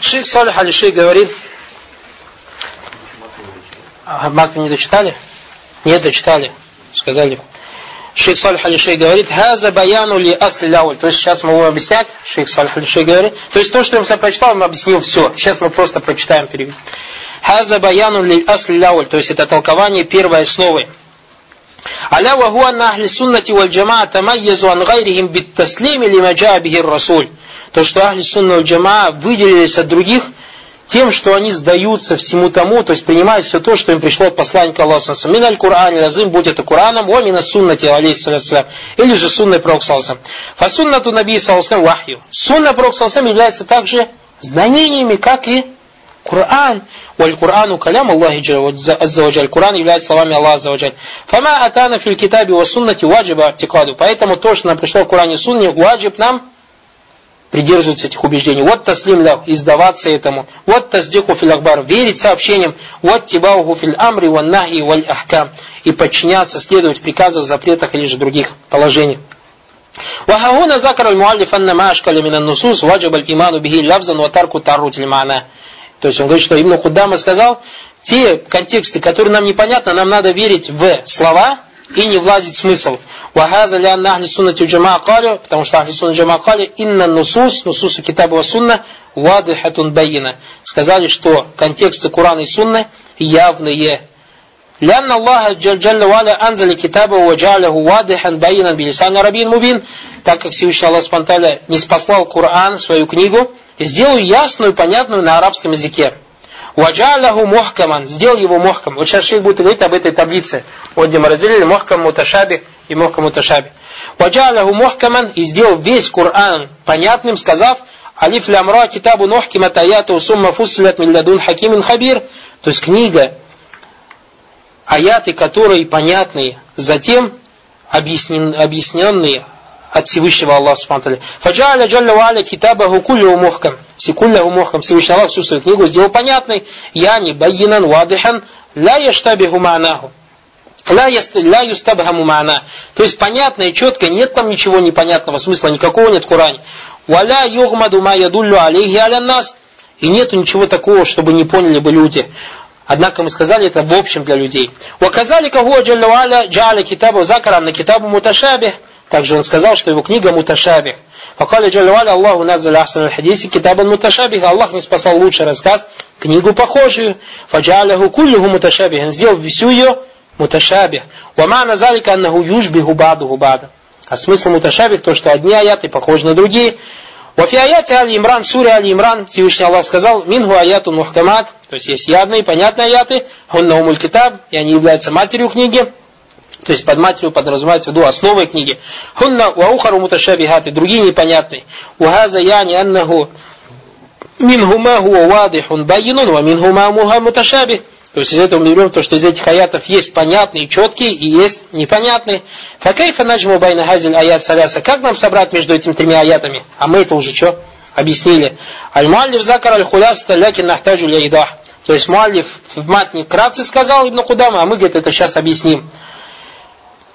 Шейх Салих Алишей говорит, а, Мазда не дочитали? Нет, дочитали. Сказали. Шейх Салих Алишей говорит, «Хаза баяну ли асли ляуль». То есть сейчас мы будем объяснять, шейх Салих Алишей говорит. То есть то, что я вам прочитал, он объяснил все. Сейчас мы просто прочитаем перевод. «Хаза баяну ли асли ляуль». То есть это толкование первой основы. ألا وهو أن أهل السنة والجماعة تميزوا عن غيرهم بالتسليم لما جاء به الرسول. то, что Ахли Сунна Джама выделились от других тем, что они сдаются всему тому, то есть принимают все то, что им пришло от посланника Аллаха. Мин аль Кур'ан, лазым, будь это Кураном, о мина суннати, алейхиссалям, или же сунной пророк салсам. Фасуннату наби салсам вахью. Сунна пророк салсам является также знамениями, как и Коран. Валь Корану калям Аллахи Аззаваджаль. Коран является словами Аллаха Аззаваджаль. Фама атана фил китаби ва суннати ваджиба артикаду. Поэтому то, что нам пришло в Коране сунне, ваджиб нам придерживаться этих убеждений. Вот таслим лях, издаваться этому. Вот таздиху фил ахбар, верить сообщениям. Вот тибауху фил амри ван нахи валь ахкам. И подчиняться, следовать приказам, запретах или же других положениях. وهنا ذكر المؤلف أن ما أشكل من النصوص وجب الإيمان به لفظا وترك التعرض للمعنى то есть он говорит, что Ибн Худдама сказал, те контексты, которые нам непонятны, нам надо верить в слова и не влазить в смысл. Вахаза ля нахли суннати джама калю, потому что ахли сунна джама калю, инна нусус, нусусу китаба ва сунна, вадыхатун байина. Сказали, что контексты Курана и Сунны явные. لأن الله جل وعلا أنزل كتابه وجعله واضحا بينا بلسان عربي مبين так как Всевышний Аллах Спанталя не спаслал Коран, свою книгу, сделаю ясную, понятную на арабском языке. Ваджаляху мухкаман, сделал его мухкам. Вот сейчас шейх будет говорить об этой таблице. Вот где мы разделили мухкам муташаби и мухкам муташаби. Ваджаляху мухкаман и сделал весь Коран понятным, сказав, Алиф лямра китабу нухкима таяту сумма фуслят милладун хакимин хабир. То есть книга, аяты, которые понятные, затем объясненные, от Всевышнего Аллаха Субхану Фаджаля Джалля Валя Китабаху Куллю Мухкам. Куллю Мухкам. Всевышний Аллах всю свою книгу сделал понятной. Яни Байинан Вадыхан Ла Яштабиху Ма'наху. Ла юстабхаму ма'на. То есть понятно и четко, нет там ничего непонятного смысла, никакого нет в Коране. Валя югмаду ма ядуллю алейхи аля нас. И нету ничего такого, чтобы не поняли бы люди. Однако мы сказали это в общем для людей. Ваказали кахуа джалля джаля китабу закаран на китабу муташабих. Также он сказал, что его книга муташабих. Факали джалваля Аллаху назаля ахсан аль-хадиси китабан муташабих. Аллах не спасал лучший рассказ, книгу похожую. Фаджаляху куллюху муташабих. Он сделал всю ее муташабих. Вамана залика аннаху южбиху баду бада. А смысл муташабих то, что одни аяты похожи на другие. Вафи аяте Али Имран, суре Али Имран, Всевышний Аллах сказал, мингу аяту мухкамат, то есть есть явные, понятные аяты, хунна умуль китаб, и они являются матерью книги, то есть под матерью подразумевается в виду основой книги. Хунна ва ухару муташабихаты, другие непонятные. Ухаза яни аннаху минхума хуа вадихун байинун, ва минхума муха муташабих. То есть из этого мы берем то, что из этих аятов есть понятные, четкие и есть непонятные. Факайфа наджму байна хазиль аят саляса. Как нам собрать между этими тремя аятами? А мы это уже что? Объяснили. Аль-Муаллиф закар аль-хуляста лякин нахтаджу ляйдах. То есть Муаллиф в матне кратце сказал Ибн Кудама, а мы где-то это сейчас объясним.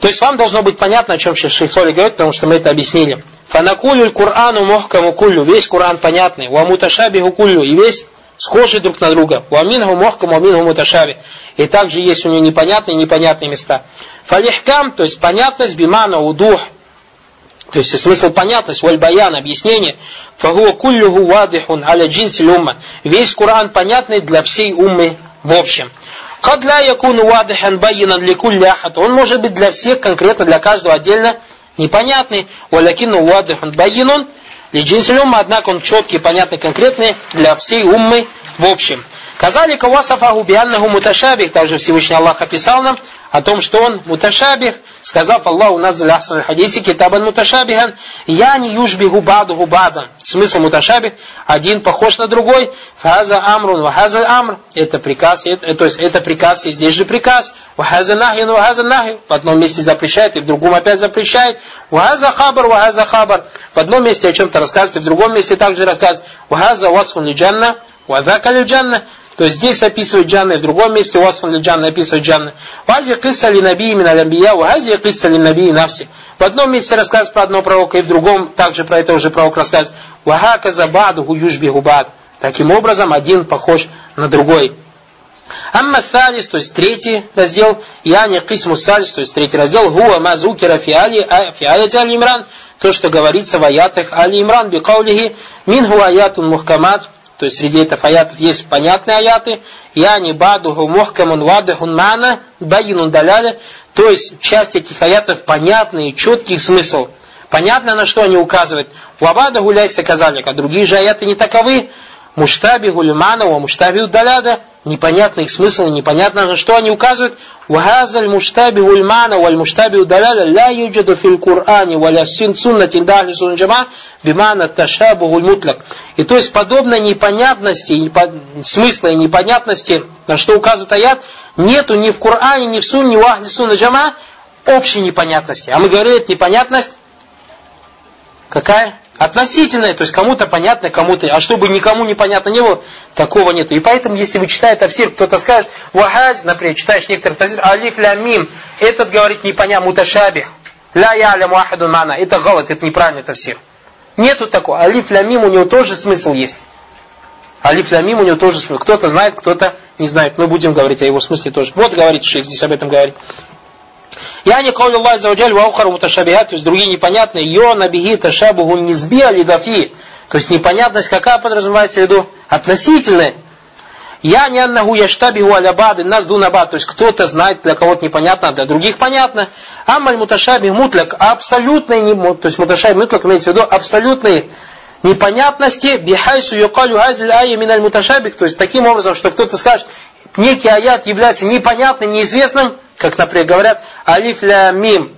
То есть вам должно быть понятно, о чем сейчас шейх Соли говорит, потому что мы это объяснили. Фанакулю Курану мохкаму кулю. Весь Куран понятный. Ва муташабиху кулю. И весь схожий друг на друга. Ва минху мохкаму, минху муташаби. И также есть у него непонятные и непонятные места. Фалихкам, то есть понятность, бимана, удух. То есть смысл понятность, вальбаян, объяснение. Фагуа куллюху вадихун аля джинси. Весь Куран понятный для всей уммы в общем. Кад ля якуну вадихан байинан ликулли ахад. Он может быть для всех, конкретно для каждого отдельно непонятный. Валякину вадихан байинун лиджинсиль умма, однако он четкий, понятный, конкретный для всей уммы в общем. Казали кавасафаху бианнаху муташабих, также Всевышний Аллах описал нам о том, что он муташабих, сказав Аллаху назаль ахсан хадиси китабан муташабихан, я не южбиху бадуху бадан. Смысл муташабих, один похож на другой, фаза амрун вахаза амр, это приказ, это, то есть это приказ, и здесь же приказ, вахаза нахин вахаза нахи, в одном месте запрещает, и в другом опять запрещает, вахаза хабар вахаза хабар, в одном месте о чем-то рассказывает, и в другом месте также рассказывает, вахаза васфун лиджанна, вадака лиджанна, то есть здесь описывает джанны, в другом месте Уасфан ли джанны описывает джанны. Вази кисса ли наби именно лямбия, вази кисса ли наби навси. В одном месте рассказывает про одного пророка, и в другом также про этого же пророка рассказывает. Ваха казабаду южби губад. Таким образом, один похож на другой. Амма фалис, то есть третий раздел, яни кисму салис, то есть третий раздел, гуа мазукира фиали, фиаяти али имран, то, что говорится в аятах али имран, бикаулихи, минху аятун мухкамат, то есть среди этих аятов есть понятные аяты, яни бадуху мухкамун вадухун мана, байинун даляля, то есть часть этих аятов понятный, четкий смысл. Понятно, на что они указывают. Вабада гуляйся казалика. Другие же аяты не таковы. Муштаби гулюмана, ва муштаби удаляда. Непонятно их смысл, непонятно на что они указывают. Вахазаль муштаби гульмана, валь муштаби удаляда, ля юджаду фил Кур'ане, валя син суннати дахли сунджама, бимана ташабу гульмутлак. И то есть подобной непонятности, непо... смысла и непонятности, на что указывает аят, нету ни в Коране, ни в Сунне, в Ахли Сунна Джама общей непонятности. А мы говорили, это непонятность какая? Относительная, то есть кому-то понятно, кому-то, а чтобы никому непонятно не было, такого нету. И поэтому, если вы читаете тафсир, кто-то скажет, вахаз, например, читаешь некоторых тафсир, алиф ля мим, этот говорит непонятно, муташабих, ля ялям вахадун мана, это галат, это неправильный тафсир. Нету такого. Алиф ля мим, у него тоже смысл есть. Алиф ля мим, у него тоже смысл. Кто-то знает, кто-то не знает. Мы будем говорить о его смысле тоже. Вот говорит шейх, здесь об этом говорит. Я не каули Аллах за уджаль ваухару муташабихат, то есть другие непонятные. Йо набиги ташабуху низби алидафи. То есть непонятность какая подразумевается в виду? Относительная. Я не аннаху яштабиху алябады нас дунабад. То есть кто-то знает, для кого-то непонятно, для других понятно. Амаль муташаби мутляк. Абсолютный, то есть муташаби мутляк имеется в виду абсолютные непонятности бихайсу юкалю хазиль айя миналь муташабих. То есть таким образом, что кто-то скажет, некий аят является непонятным, неизвестным, как, например, говорят, алиф ля мим.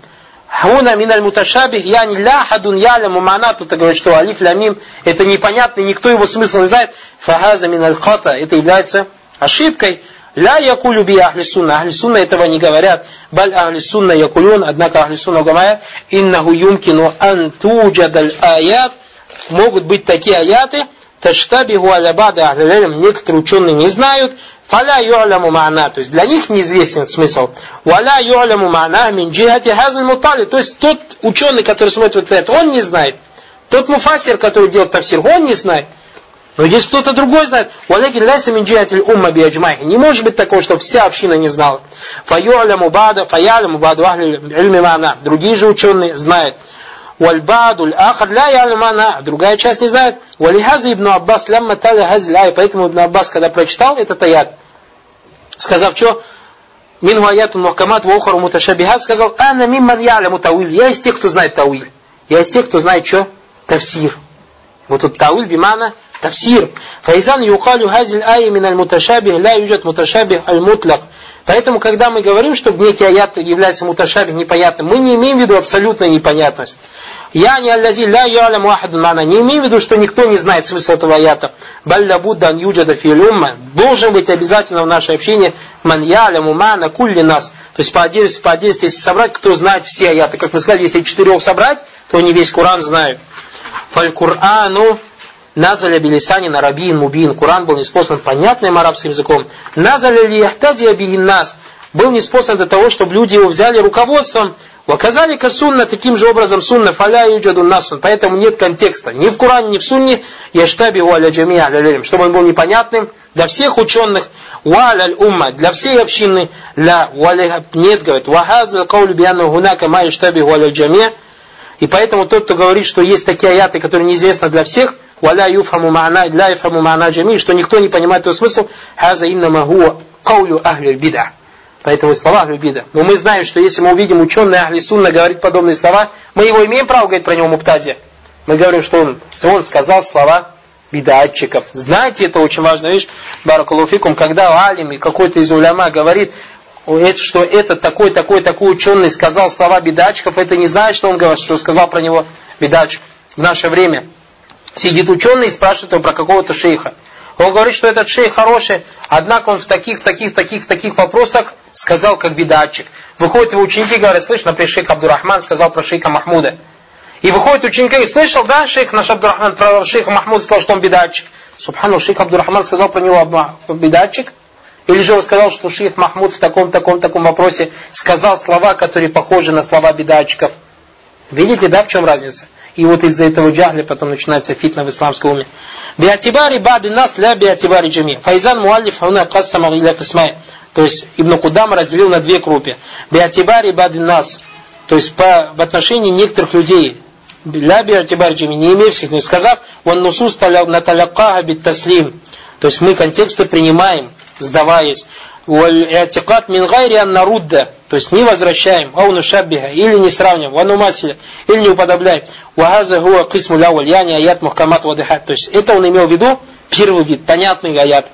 Хуна миналь муташабих, я не ля хадун яляму мана, тут говорит, что алиф ля мим, это непонятно, никто его смысл не знает. Фахаза миналь хата, это является ошибкой. Ля якулю би ахли сунна. Ахли сунна этого не говорят. Баль ахли сунна якулюн, однако ахли сунна говорят, иннаху юмкину ан туджадаль аят, могут быть такие аяты, таштабиху аля бада некоторые ученые не знают, Фаля ю'ляму ма'на, то есть для них неизвестен смысл. Валя ю'ляму ма'на мин джихати хазаль мутали, то есть тот ученый, который смотрит вот это, он не знает. Тот муфасир, который делает тафсир, он не знает. Но здесь кто-то другой знает. Валякин ляса мин джихати умма биаджмахи. Не может быть такого, что вся община не знала. Фаю'ляму бада, фаяляму баду ахли. Другие же ученые знают. Вальбаду ахар ля ялимана, другая часть не знает. Валихаза ибн Аббас лямма таля хазля. Поэтому ибн Аббас, когда прочитал этот аят, сказав, что Мингу аятун мухкамат ва ухару муташабихат, сказал, ана мимман яляму тауиль. Я из тех, кто знает тауиль. Я из тех, кто знает что? Тавсир. Вот тут тауиль бимана тавсир. Файзан юкалю хазиль ай мин аль муташабих ля юджат муташабих аль мутляк. Поэтому, когда мы говорим, что некий аят является муташабих непонятным, мы не имеем в виду абсолютную непонятность. Я не аллази ля юалям вахадун мана. Не имеем в виду, что никто не знает смысл этого аята. Балля буддан юджада филюмма. Должен быть обязательно в нашей общине ман яляму мана кулли нас. То есть по отдельности, по отдельности, если собрать, кто знает все аяты. Как мы сказали, если четырех собрать, то они весь Коран знают. Фаль Курану Назаля билисани на рабиин мубин. Куран был неспослан понятным арабским языком. Назаля ли яхтадия бигин нас. Был неспослан для того, чтобы люди его взяли руководством. Ваказали сунна таким же образом сунна фаля юджаду насун. Поэтому нет контекста. Ни в Коране, ни в сунне. Яштаби уаля джамия аля Чтобы он был непонятным для всех ученых. Уаля умма. Для всей общины. Ля уаля нет, говорит. Вахаза каулю бианну гунака ма яштаби уаля джамия. И поэтому тот, кто говорит, что есть такие аяты, которые неизвестны для всех, валя юфхаму ма'на, ля юфхаму ма'на джами, что никто не понимает его смысл, хаза иннама хуа каулю ахлю бида. Поэтому слова ахлю бида. Но мы знаем, что если мы увидим ученый ахли сунна говорить подобные слова, мы его имеем право говорить про него муптади. Мы говорим, что он, он сказал слова бидатчиков. Знаете, это очень важная вещь, баракалуфикум, когда алим и какой-то из уляма говорит, что этот такой, такой, такой ученый сказал слова бедачков, это не значит, что он говорит, что сказал про него бедач в наше время. Сидит ученый и спрашивает его про какого-то шейха. Он говорит, что этот шейх хороший, однако он в таких, таких, таких, таких вопросах сказал, как бедатчик. Выходят его ученики и говорят, слышь, например, шейх Абдурахман сказал про шейха Махмуда. И выходит ученики и слышал, да, шейх наш Абдурахман про шейха Махмуда сказал, что он бедатчик. Субхану, шейх Абдурахман сказал про него бедатчик. Или же он сказал, что шейх Махмуд в таком, таком, таком вопросе сказал слова, которые похожи на слова бедатчиков. Видите, да, в чем разница? И вот из-за этого джахля потом начинается фитна в исламском уме. Биатибари бады нас ля биатибари джами. Файзан муаллиф хуна кассама иля кисмай. То есть Ибн Кудам разделил на две группы. Биатибари бады нас. То есть по, в отношении некоторых людей. Ля биатибари джами. Не имея всех, но сказав, он нусус наталякаха бит таслим. То есть мы контексты принимаем, сдаваясь. Валь-иатикат мин нарудда. То есть не возвращаем, ау нушаббиха, или не сравниваем, вану масиля, или не уподобляем. Вахаза хуа кисму ляваль, яни аят мухкамат вадыхат. То есть это он имел в виду первый вид, понятный аят.